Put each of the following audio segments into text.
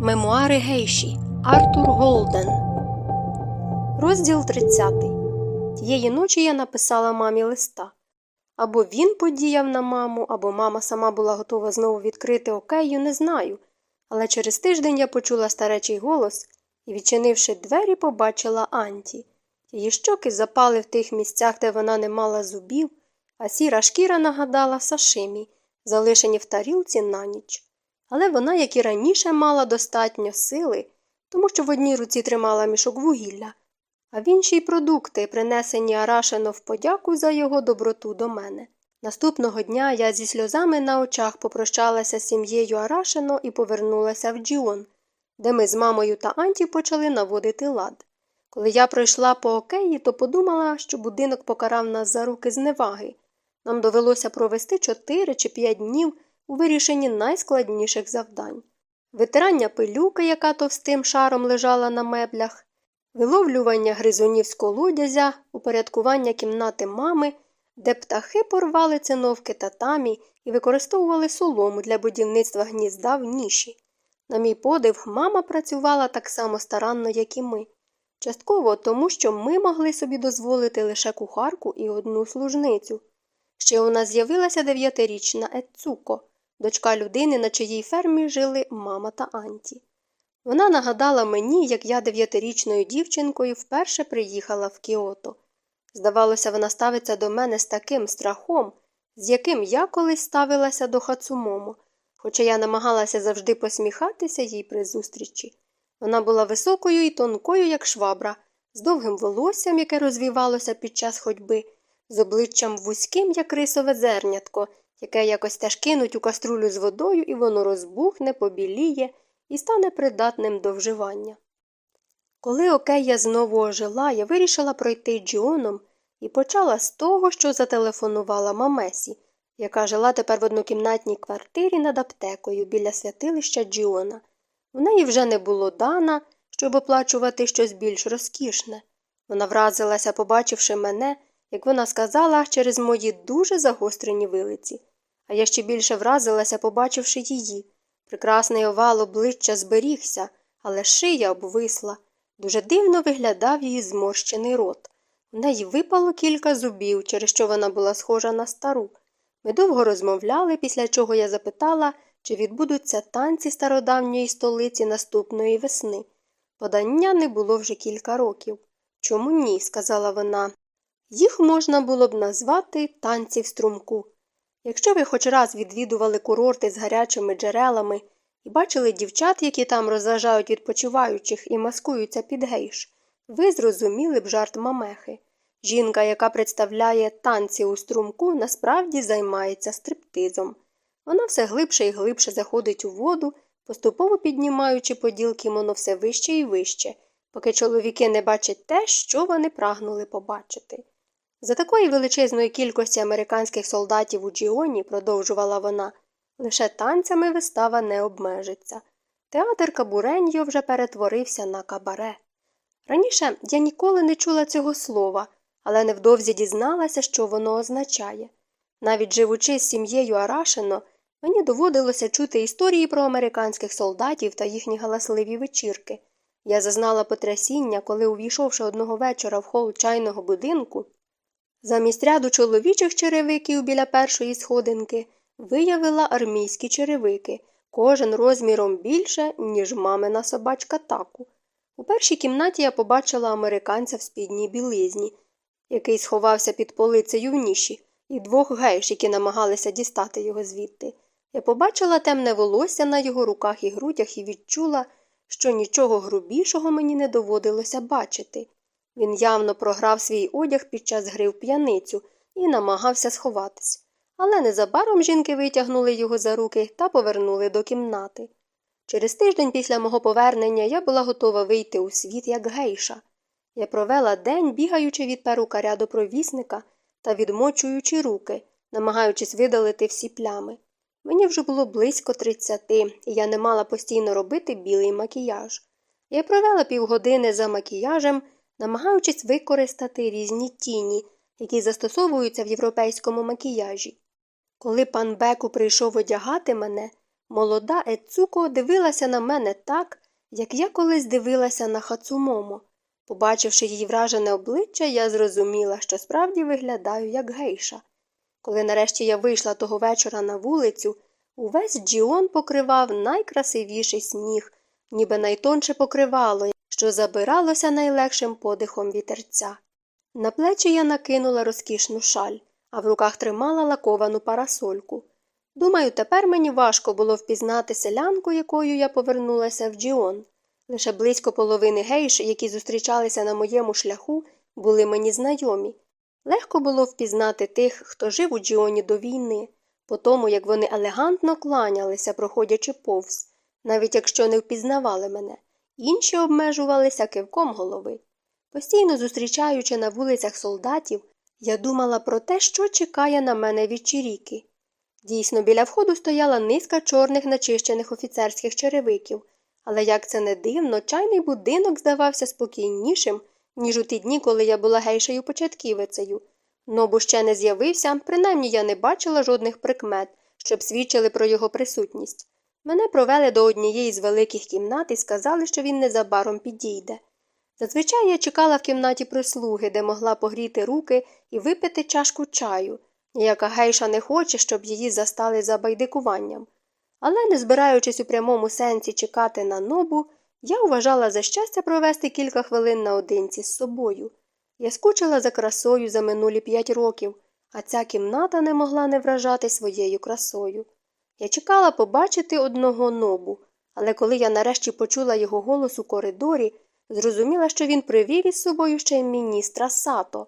Мемуари Гейші Артур Голден. Розділ 30. Тієї ночі я написала мамі листа. Або він подіяв на маму, або мама сама була готова знову відкрити окею, не знаю. Але через тиждень я почула старечий голос і, відчинивши двері, побачила Анті. Її щоки запали в тих місцях, де вона не мала зубів, а сіра шкіра нагадала сашимі, залишені в тарілці на ніч. Але вона, як і раніше, мала достатньо сили, тому що в одній руці тримала мішок вугілля, а в іншій продукти, принесені Арашено в подяку за його доброту до мене. Наступного дня я зі сльозами на очах попрощалася з сім'єю Арашено і повернулася в Джіон, де ми з мамою та Анті почали наводити лад. Коли я пройшла по океї, то подумала, що будинок покарав нас за руки зневаги. Нам довелося провести чотири чи п'ять днів у вирішенні найскладніших завдань витирання пилюки, яка товстим шаром лежала на меблях, виловлювання гризунів з колодязя, упорядкування кімнати мами, де птахи порвали циновки татамі і використовували солому для будівництва гнізда в ніші. На мій подив, мама працювала так само старанно, як і ми. Частково тому, що ми могли собі дозволити лише кухарку і одну служницю. Ще у нас з'явилася дев'ятирічна Ецуко, дочка людини, на чиїй фермі жили мама та Анті. Вона нагадала мені, як я дев'ятирічною дівчинкою вперше приїхала в Кіото. Здавалося, вона ставиться до мене з таким страхом, з яким я колись ставилася до Хацумомо, хоча я намагалася завжди посміхатися їй при зустрічі. Вона була високою і тонкою, як швабра, з довгим волоссям, яке розвівалося під час ходьби, з обличчям вузьким, як рисове зернятко, яке якось теж кинуть у каструлю з водою, і воно розбухне, побіліє і стане придатним до вживання. Коли Окея знову ожила, я вирішила пройти Джіоном і почала з того, що зателефонувала мамесі, яка жила тепер в однокімнатній квартирі над аптекою біля святилища Джіона. В неї вже не було дана, щоб оплачувати щось більш розкішне. Вона вразилася, побачивши мене, як вона сказала, через мої дуже загострені вилиці. А я ще більше вразилася, побачивши її. Прекрасний овал обличчя зберігся, але шия обвисла. Дуже дивно виглядав її зморщений рот. У неї випало кілька зубів, через що вона була схожа на стару. Ми довго розмовляли, після чого я запитала, чи відбудуться танці стародавньої столиці наступної весни. Подання не було вже кілька років. Чому ні? сказала вона. Їх можна було б назвати танці в струмку. Якщо ви хоч раз відвідували курорти з гарячими джерелами і бачили дівчат, які там розважають відпочиваючих і маскуються під гейш, ви зрозуміли б жарт мамехи. Жінка, яка представляє танці у струмку, насправді займається стриптизом. Вона все глибше і глибше заходить у воду, поступово піднімаючи поділ кімоно все вище і вище, поки чоловіки не бачать те, що вони прагнули побачити. За такої величезної кількості американських солдатів у Джіоні, продовжувала вона, лише танцями вистава не обмежиться. Театр Кабуреньо вже перетворився на кабаре. Раніше я ніколи не чула цього слова, але невдовзі дізналася, що воно означає. Навіть живучи з сім'єю Арашино, мені доводилося чути історії про американських солдатів та їхні галасливі вечірки. Я зазнала потрясіння, коли, увійшовши одного вечора в хол чайного будинку, Замість ряду чоловічих черевиків біля першої сходинки виявила армійські черевики, кожен розміром більше, ніж мамина собачка таку. У першій кімнаті я побачила американця в спідній білизні, який сховався під полицею в ніші, і двох гейш, які намагалися дістати його звідти. Я побачила темне волосся на його руках і грудях і відчула, що нічого грубішого мені не доводилося бачити. Він явно програв свій одяг під час гри в п'яницю і намагався сховатись. Але незабаром жінки витягнули його за руки та повернули до кімнати. Через тиждень після мого повернення я була готова вийти у світ як гейша. Я провела день, бігаючи від перукаря до провісника та відмочуючи руки, намагаючись видалити всі плями. Мені вже було близько тридцяти, і я не мала постійно робити білий макіяж. Я провела півгодини за макіяжем намагаючись використати різні тіні, які застосовуються в європейському макіяжі. Коли пан Беку прийшов одягати мене, Молода Ецуко дивилася на мене так, як я колись дивилася на Хацумомо. Побачивши її вражене обличчя, я зрозуміла, що справді виглядаю як гейша. Коли нарешті я вийшла того вечора на вулицю, увесь Джіон покривав найкрасивіший сніг, ніби найтонше покривало, що забиралося найлегшим подихом вітерця. На плечі я накинула розкішну шаль, а в руках тримала лаковану парасольку. Думаю, тепер мені важко було впізнати селянку, якою я повернулася в Джіон. Лише близько половини гейш, які зустрічалися на моєму шляху, були мені знайомі. Легко було впізнати тих, хто жив у Джіоні до війни, по тому, як вони елегантно кланялися, проходячи повз, навіть якщо не впізнавали мене, інші обмежувалися кивком голови. Постійно зустрічаючи на вулицях солдатів, я думала про те, що чекає на мене від Чиріки. Дійсно, біля входу стояла низка чорних начищених офіцерських черевиків, але як це не дивно, чайний будинок здавався спокійнішим, ніж у ті дні, коли я була гейшею початківицею. Нобу ще не з'явився, принаймні я не бачила жодних прикмет, щоб свідчили про його присутність. Мене провели до однієї з великих кімнат і сказали, що він незабаром підійде. Зазвичай я чекала в кімнаті прислуги, де могла погріти руки і випити чашку чаю. Ніяка гейша не хоче, щоб її застали за байдикуванням. Але, не збираючись у прямому сенсі чекати на нобу, я вважала за щастя провести кілька хвилин наодинці з собою. Я скучила за красою за минулі п'ять років, а ця кімната не могла не вражати своєю красою. Я чекала побачити одного нобу, але коли я нарешті почула його голос у коридорі, зрозуміла, що він привів із собою ще й міністра сато.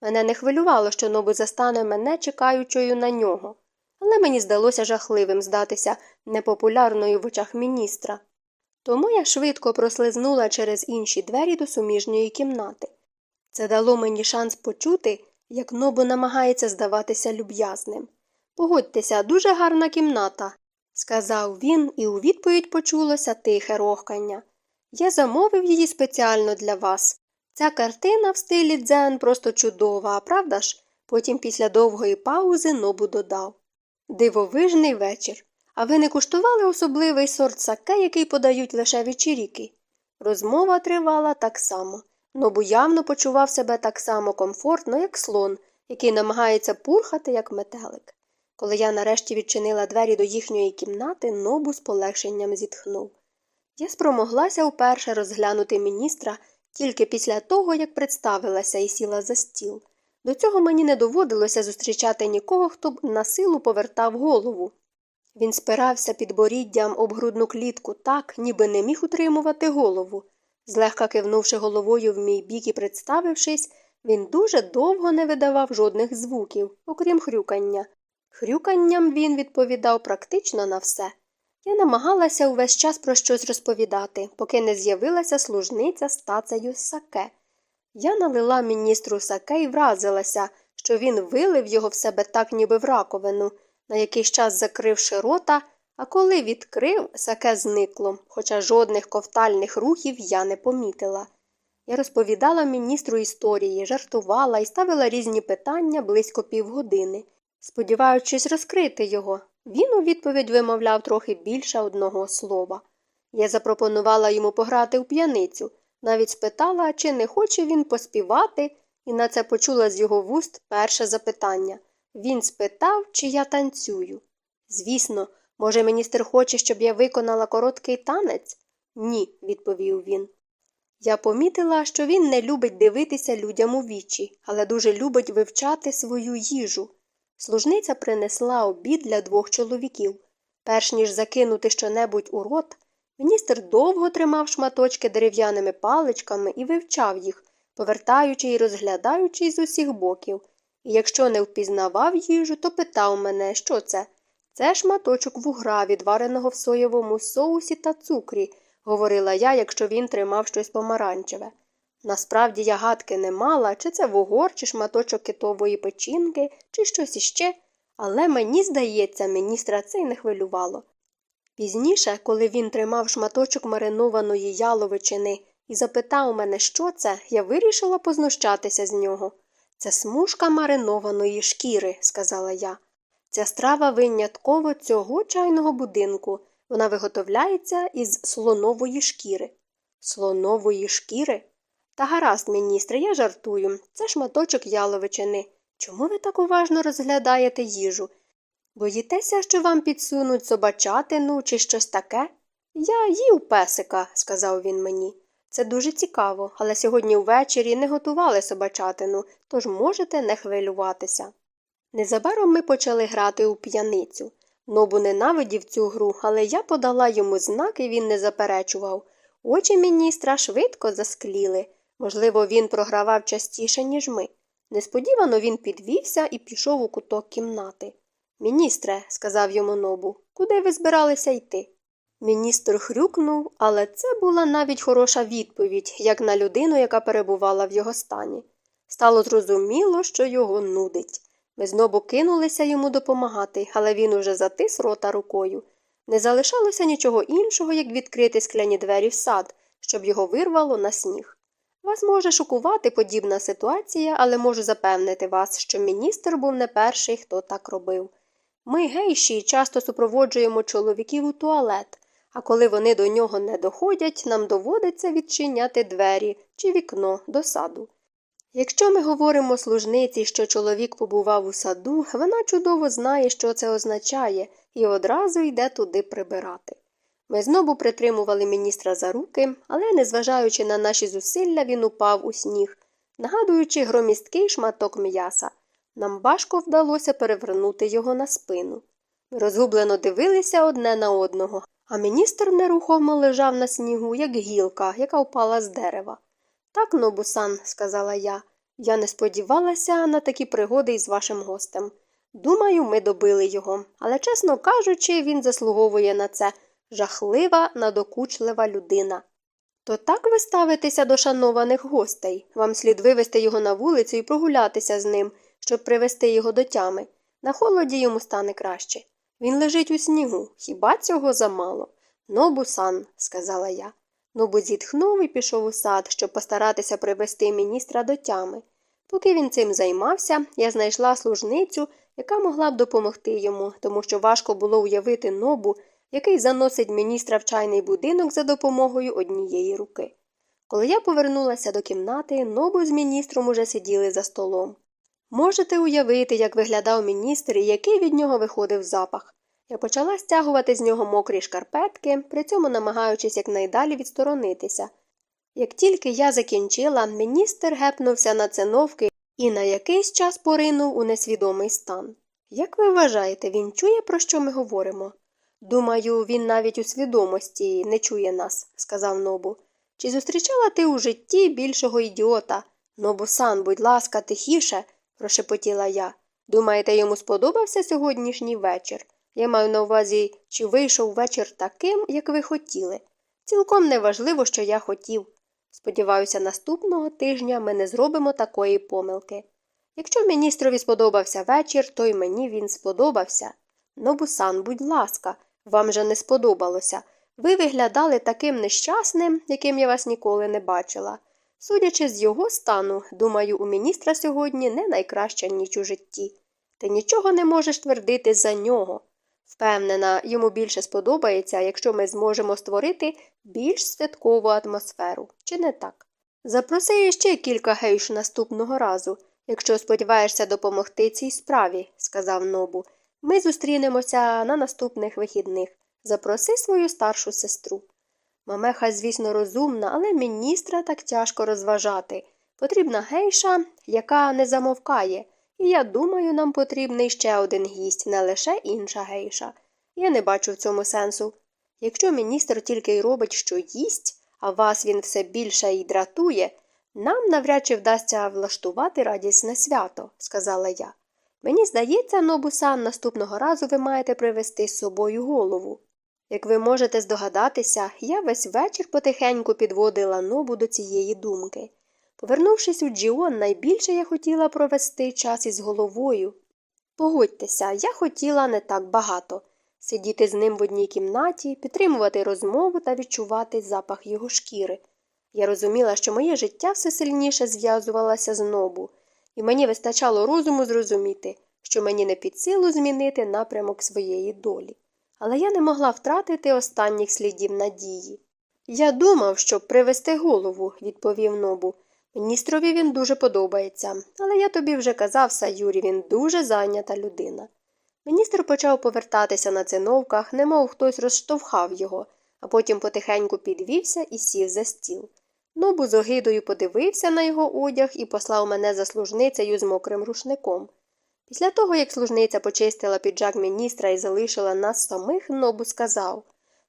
Мене не хвилювало, що нобу застане мене чекаючою на нього, але мені здалося жахливим здатися непопулярною в очах міністра. Тому я швидко прослизнула через інші двері до суміжньої кімнати. Це дало мені шанс почути, як нобу намагається здаватися люб'язним. Погодьтеся, дуже гарна кімната, сказав він, і у відповідь почулося тихе рохкання. Я замовив її спеціально для вас. Ця картина в стилі дзен просто чудова, правда ж? Потім після довгої паузи нобу додав. Дивовижний вечір. А ви не куштували особливий сорт саке, який подають лише вечіріки? Розмова тривала так само. Нобу явно почував себе так само комфортно, як слон, який намагається пурхати, як метелик. Коли я нарешті відчинила двері до їхньої кімнати, нобу з полегшенням зітхнув. Я спромоглася вперше розглянути міністра тільки після того, як представилася і сіла за стіл. До цього мені не доводилося зустрічати нікого, хто б на силу повертав голову. Він спирався під боріддям об грудну клітку так, ніби не міг утримувати голову. Злегка кивнувши головою в мій бік і представившись, він дуже довго не видавав жодних звуків, окрім хрюкання. Хрюканням він відповідав практично на все. Я намагалася увесь час про щось розповідати, поки не з'явилася служниця з тацею саке. Я налила міністру саке і вразилася, що він вилив його в себе так, ніби в раковину, на якийсь час закривши рота, а коли відкрив, саке зникло, хоча жодних ковтальних рухів я не помітила. Я розповідала міністру історії, жартувала і ставила різні питання близько півгодини, сподіваючись розкрити його. Він у відповідь вимовляв трохи більше одного слова. Я запропонувала йому пограти у п'яницю, навіть спитала, чи не хоче він поспівати, і на це почула з його вуст перше запитання. Він спитав, чи я танцюю. Звісно, може, міністр хоче, щоб я виконала короткий танець? Ні, відповів він. Я помітила, що він не любить дивитися людям у вічі, але дуже любить вивчати свою їжу. Служниця принесла обід для двох чоловіків. Перш ніж закинути щонебудь у рот, міністр довго тримав шматочки дерев'яними паличками і вивчав їх, повертаючи і розглядаючи з усіх боків. І якщо не впізнавав їжу, то питав мене, що це. Це шматочок вугра, відвареного в соєвому соусі та цукрі, говорила я, якщо він тримав щось помаранчеве. Насправді я гадки не мала, чи це вугор, чи шматочок китової печінки, чи щось іще, але мені здається, міністра це й не хвилювало. Пізніше, коли він тримав шматочок маринованої яловичини і запитав мене, що це, я вирішила познущатися з нього. Це смужка маринованої шкіри, сказала я. Ця страва винятково цього чайного будинку. Вона виготовляється із слонової шкіри. Слонової шкіри? Та гаразд, міністре, я жартую. Це шматочок яловичини. Чому ви так уважно розглядаєте їжу? Боїтеся, що вам підсунуть собачатину чи щось таке? Я їв песика, сказав він мені. Це дуже цікаво, але сьогодні ввечері не готували собачатину, тож можете не хвилюватися. Незабаром ми почали грати у п'яницю. Нобу ненавидів цю гру, але я подала йому знак, і він не заперечував. Очі міністра швидко заскліли. Можливо, він програвав частіше, ніж ми. Несподівано він підвівся і пішов у куток кімнати. Міністре, сказав йому нобу, куди ви збиралися йти? Міністр хрюкнув, але це була навіть хороша відповідь, як на людину, яка перебувала в його стані. Стало зрозуміло, що його нудить. Ми знову кинулися йому допомагати, але він уже затис рота рукою. Не залишалося нічого іншого, як відкрити скляні двері в сад, щоб його вирвало на сніг. Вас може шокувати подібна ситуація, але можу запевнити вас, що міністр був не перший, хто так робив. Ми, гейші, часто супроводжуємо чоловіків у туалет, а коли вони до нього не доходять, нам доводиться відчиняти двері чи вікно до саду. Якщо ми говоримо служниці, що чоловік побував у саду, вона чудово знає, що це означає, і одразу йде туди прибирати. Ми знову притримували міністра за руки, але, незважаючи на наші зусилля, він упав у сніг, нагадуючи громісткий шматок м'яса. Нам важко вдалося перевернути його на спину. Розгублено дивилися одне на одного, а міністр нерухомо лежав на снігу, як гілка, яка впала з дерева. Так, Нобусан, сказала я, я не сподівалася на такі пригоди із вашим гостем. Думаю, ми добили його, але, чесно кажучи, він заслуговує на це жахлива, надокучлива людина. То так ви ставитеся до шанованих гостей. Вам слід вивести його на вулицю і прогулятися з ним, щоб привести його до тями. На холоді йому стане краще. Він лежить у снігу, хіба цього замало? Нобу сан, сказала я. Нобу зітхнув і пішов у сад, щоб постаратися привести міністра до тями. Поки він цим займався, я знайшла служницю, яка могла б допомогти йому, тому що важко було уявити нобу, який заносить міністра в чайний будинок за допомогою однієї руки. Коли я повернулася до кімнати, нобу з міністром уже сиділи за столом. Можете уявити, як виглядав міністр і який від нього виходив запах. Я почала стягувати з нього мокрі шкарпетки, при цьому намагаючись якнайдалі відсторонитися. Як тільки я закінчила, міністр гепнувся на циновки і на якийсь час поринув у несвідомий стан. Як ви вважаєте, він чує, про що ми говоримо? Думаю, він навіть у свідомості не чує нас, сказав Нобу. Чи зустрічала ти у житті більшого ідіота? Нобу сан, будь ласка, тихіше, прошепотіла я. Думаєте, йому сподобався сьогоднішній вечір? Я маю на увазі, чи вийшов вечір таким, як ви хотіли. Цілком неважливо, що я хотів. Сподіваюся, наступного тижня ми не зробимо такої помилки. Якщо міністрові сподобався вечір, то й мені він сподобався. Нобусан, будь ласка, вам же не сподобалося. Ви виглядали таким нещасним, яким я вас ніколи не бачила. Судячи з його стану, думаю, у міністра сьогодні не найкраща ніч у житті. Ти нічого не можеш твердити за нього. Впевнена, йому більше сподобається, якщо ми зможемо створити більш святкову атмосферу, чи не так? Запроси ще кілька гейш наступного разу, якщо сподіваєшся допомогти цій справі, сказав Нобу. Ми зустрінемося на наступних вихідних. Запроси свою старшу сестру. Мамеха, звісно, розумна, але міністра так тяжко розважати. Потрібна гейша, яка не замовкає, і я думаю, нам потрібний ще один гість, не лише інша гейша. Я не бачу в цьому сенсу. Якщо міністр тільки й робить, що їсть, а вас він все більше й дратує, нам навряд чи вдасться влаштувати радісне свято, сказала я. Мені здається, Нобусан, наступного разу ви маєте привезти з собою голову. Як ви можете здогадатися, я весь вечір потихеньку підводила нобу до цієї думки. Повернувшись у Джіон, найбільше я хотіла провести час із головою. Погодьтеся, я хотіла не так багато сидіти з ним в одній кімнаті, підтримувати розмову та відчувати запах його шкіри. Я розуміла, що моє життя все сильніше зв'язувалося з нобу, і мені вистачало розуму зрозуміти що мені не під силу змінити напрямок своєї долі. Але я не могла втратити останніх слідів надії. Я думав, щоб привести голову, відповів нобу. Міністрові він дуже подобається, але я тобі вже казав, Саюрі, він дуже зайнята людина. Міністр почав повертатися на циновках, немов хтось розштовхав його, а потім потихеньку підвівся і сів за стіл. Нобу з огидою подивився на його одяг і послав мене за служницею з мокрим рушником. Після того, як служниця почистила піджак міністра і залишила нас самих, Нобу сказав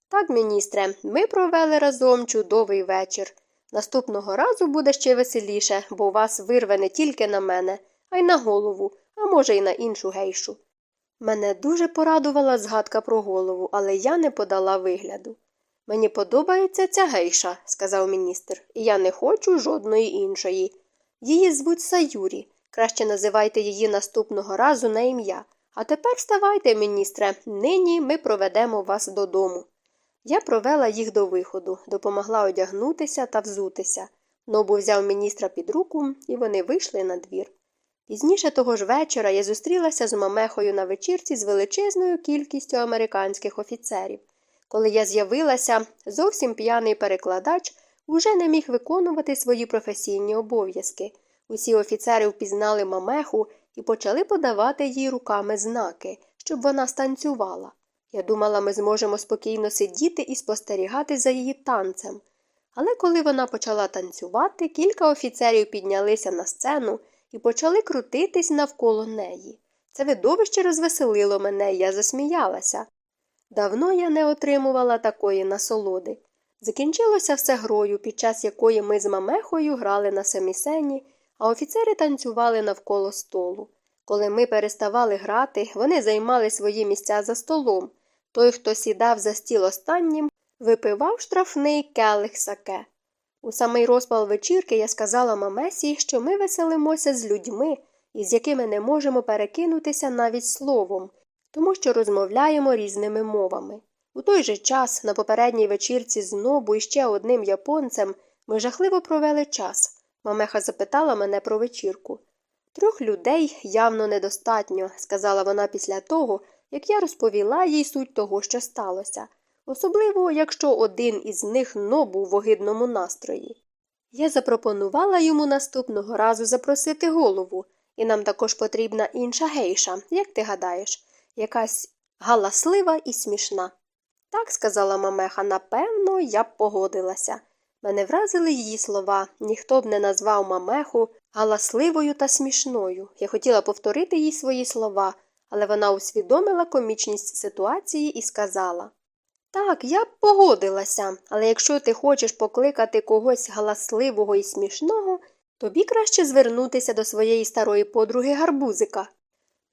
Так, міністре, ми провели разом чудовий вечір. Наступного разу буде ще веселіше, бо вас вирве не тільки на мене, а й на голову, а може, й на іншу гейшу. Мене дуже порадувала згадка про голову, але я не подала вигляду. Мені подобається ця гейша, сказав міністр, і я не хочу жодної іншої. Її звуть Саюрі. Краще називайте її наступного разу на ім'я. А тепер вставайте, міністре, нині ми проведемо вас додому. Я провела їх до виходу, допомогла одягнутися та взутися. Нобу взяв міністра під руку, і вони вийшли на двір. Пізніше того ж вечора я зустрілася з мамехою на вечірці з величезною кількістю американських офіцерів. Коли я з'явилася, зовсім п'яний перекладач уже не міг виконувати свої професійні обов'язки. Усі офіцери впізнали мамеху і почали подавати їй руками знаки, щоб вона станцювала. Я думала, ми зможемо спокійно сидіти і спостерігати за її танцем. Але коли вона почала танцювати, кілька офіцерів піднялися на сцену і почали крутитись навколо неї. Це видовище розвеселило мене, я засміялася. Давно я не отримувала такої насолоди. Закінчилося все грою, під час якої ми з мамехою грали на семісені, а офіцери танцювали навколо столу. Коли ми переставали грати, вони займали свої місця за столом. Той, хто сідав за стіл останнім, випивав штрафний келих саке. У самий розпал вечірки я сказала мамесі, що ми веселимося з людьми, із якими не можемо перекинутися навіть словом, тому що розмовляємо різними мовами. У той же час, на попередній вечірці з Нобу і ще одним японцем, ми жахливо провели час. Мамеха запитала мене про вечірку. Трьох людей явно недостатньо, сказала вона після того, як я розповіла їй суть того, що сталося, особливо, якщо один із них нобу в огидному настрої. Я запропонувала йому наступного разу запросити голову, і нам також потрібна інша гейша, як ти гадаєш, якась галаслива і смішна. Так, сказала мамеха, напевно, я б погодилася. Мене вразили її слова, ніхто б не назвав мамеху галасливою та смішною. Я хотіла повторити їй свої слова, але вона усвідомила комічність ситуації і сказала Так, я б погодилася, але якщо ти хочеш покликати когось галасливого і смішного, тобі краще звернутися до своєї старої подруги гарбузика.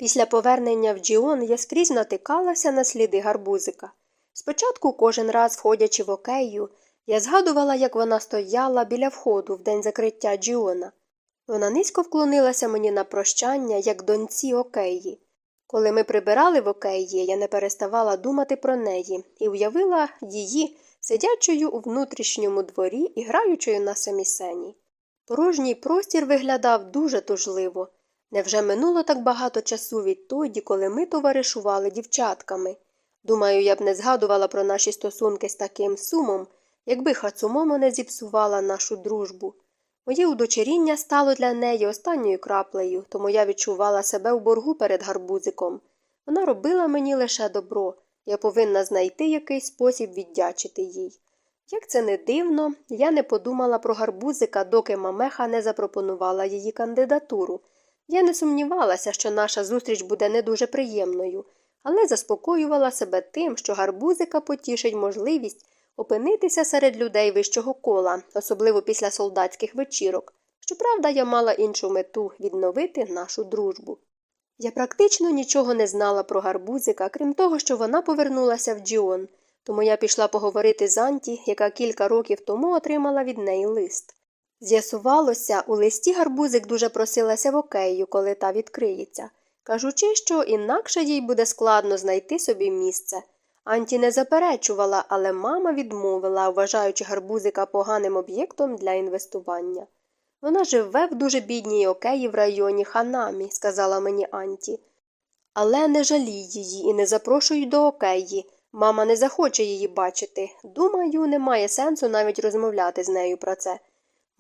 Після повернення в Джіон я скрізь натикалася на сліди гарбузика. Спочатку, кожен раз, входячи в окею, я згадувала, як вона стояла біля входу в день закриття Джіона. Вона низько вклонилася мені на прощання, як доньці океї. Коли ми прибирали в океї, я не переставала думати про неї і уявила її, сидячою у внутрішньому дворі і граючою на самісені. Порожній простір виглядав дуже тужливо. Невже минуло так багато часу відтоді, коли ми товаришували дівчатками? Думаю, я б не згадувала про наші стосунки з таким сумом, якби Хацумомо не зіпсувала нашу дружбу. Моє удочеріння стало для неї останньою краплею, тому я відчувала себе у боргу перед гарбузиком. Вона робила мені лише добро, я повинна знайти якийсь спосіб віддячити їй. Як це не дивно, я не подумала про гарбузика, доки мамеха не запропонувала її кандидатуру. Я не сумнівалася, що наша зустріч буде не дуже приємною, але заспокоювала себе тим, що гарбузика потішить можливість опинитися серед людей вищого кола, особливо після солдатських вечірок. Щоправда, я мала іншу мету відновити нашу дружбу. Я практично нічого не знала про гарбузика, крім того, що вона повернулася в Джіон, тому я пішла поговорити з Анті, яка кілька років тому отримала від неї лист. З'ясувалося, у листі гарбузик дуже просилася в окею, коли та відкриється, кажучи, що інакше їй буде складно знайти собі місце. Анті не заперечувала, але мама відмовила, вважаючи гарбузика поганим об'єктом для інвестування. Вона живе в дуже бідній океї в районі Ханамі, сказала мені Анті. Але не жалій її і не запрошуй до океї. Мама не захоче її бачити. Думаю, немає сенсу навіть розмовляти з нею про це.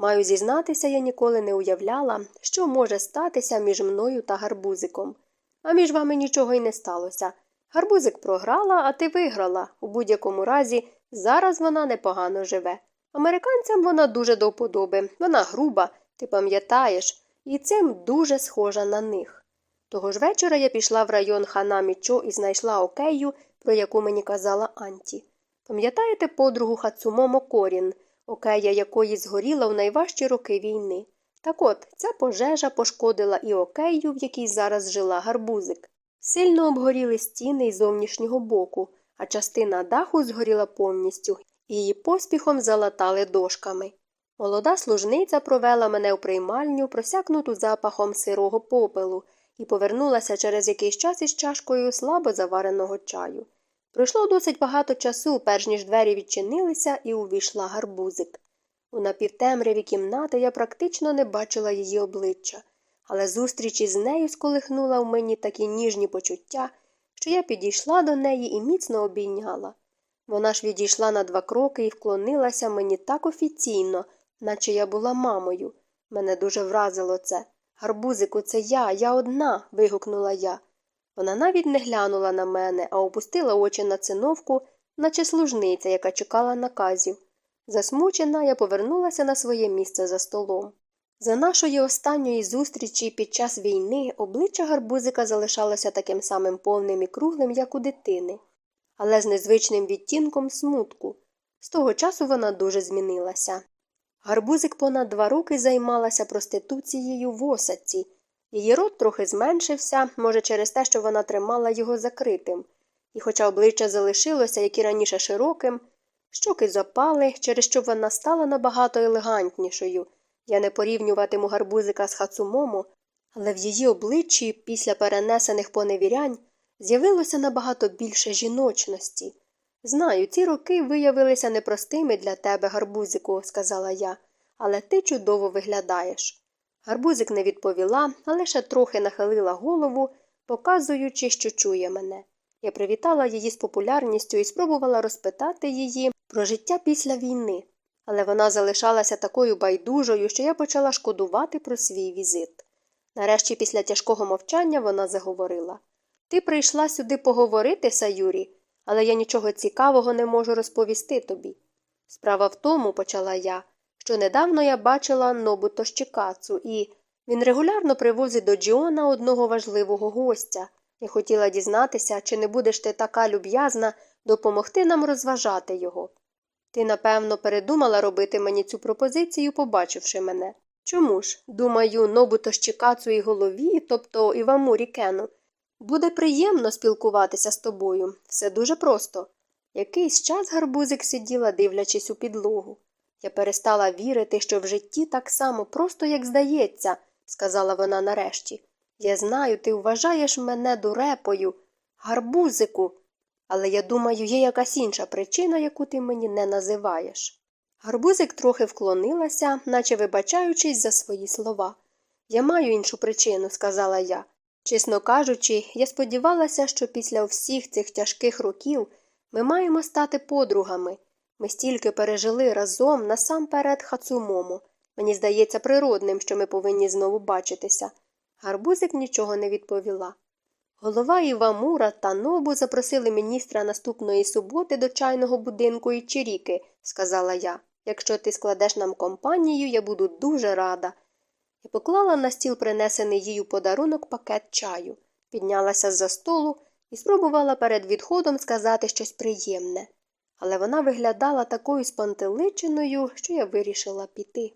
Маю зізнатися, я ніколи не уявляла, що може статися між мною та гарбузиком. А між вами нічого й не сталося. Гарбузик програла, а ти виграла. У будь-якому разі, зараз вона непогано живе. Американцям вона дуже до вподоби, вона груба, ти пам'ятаєш, і цим дуже схожа на них. Того ж вечора я пішла в район Ханамічо і знайшла окею, про яку мені казала Анті. Пам'ятаєте подругу Хацумомо Корін, окея якої згоріла в найважчі роки війни? Так от, ця пожежа пошкодила і окею, в якій зараз жила гарбузик. Сильно обгоріли стіни із зовнішнього боку, а частина даху згоріла повністю, і її поспіхом залатали дошками. Молода служниця провела мене у приймальню, просякнуту запахом сирого попелу, і повернулася через якийсь час із чашкою слабо завареного чаю. Пройшло досить багато часу, перш ніж двері відчинилися, і увійшла гарбузик. У напівтемряві кімнати я практично не бачила її обличчя, але зустріч із нею сколихнула в мені такі ніжні почуття, що я підійшла до неї і міцно обійняла. Вона ж відійшла на два кроки і вклонилася мені так офіційно, наче я була мамою. Мене дуже вразило це. Гарбузику, це я, я одна. вигукнула я. Вона навіть не глянула на мене, а опустила очі на циновку, наче служниця, яка чекала наказів. Засмучена, я повернулася на своє місце за столом. За нашої останньої зустрічі під час війни обличчя гарбузика залишалося таким самим повним і круглим, як у дитини, але з незвичним відтінком смутку. З того часу вона дуже змінилася. Гарбузик понад два роки займалася проституцією в осадці. Її рот трохи зменшився, може, через те, що вона тримала його закритим, і, хоча обличчя залишилося, як і раніше широким, щоки запали, через що вона стала набагато елегантнішою. Я не порівнюватиму гарбузика з хацумомо, але в її обличчі після перенесених поневірянь з'явилося набагато більше жіночності. Знаю, ці роки виявилися непростими для тебе, гарбузику, сказала я, але ти чудово виглядаєш. Гарбузик не відповіла, а лише трохи нахилила голову, показуючи, що чує мене. Я привітала її з популярністю і спробувала розпитати її про життя після війни, але вона залишалася такою байдужою, що я почала шкодувати про свій візит. Нарешті, після тяжкого мовчання, вона заговорила Ти прийшла сюди поговорити, Саюрі, але я нічого цікавого не можу розповісти тобі. Справа в тому, почала я, що недавно я бачила Нобуто Щикацу, і він регулярно привозить до Джіона одного важливого гостя. Я хотіла дізнатися, чи не будеш ти така люб'язна допомогти нам розважати його. Ти, напевно, передумала робити мені цю пропозицію, побачивши мене. Чому ж? Думаю, Нобуто Щикацу і голові, тобто Івамурі Кену, буде приємно спілкуватися з тобою. Все дуже просто. Якийсь час гарбузик сиділа, дивлячись у підлогу. Я перестала вірити, що в житті так само просто, як здається, сказала вона нарешті. Я знаю, ти вважаєш мене дурепою, гарбузику, але я думаю, є якась інша причина, яку ти мені не називаєш. Гарбузик трохи вклонилася, наче вибачаючись за свої слова. Я маю іншу причину, сказала я. Чесно кажучи, я сподівалася, що після всіх цих тяжких років ми маємо стати подругами. Ми стільки пережили разом насамперед хацумому. Мені здається природним, що ми повинні знову бачитися. Гарбузик нічого не відповіла. Голова Івамура та Нобу запросили міністра наступної суботи до чайного будинку і Чиріки, сказала я. Якщо ти складеш нам компанію, я буду дуже рада. Я поклала на стіл принесений їй у подарунок пакет чаю, піднялася з за столу і спробувала перед відходом сказати щось приємне. Але вона виглядала такою спантеличеною, що я вирішила піти.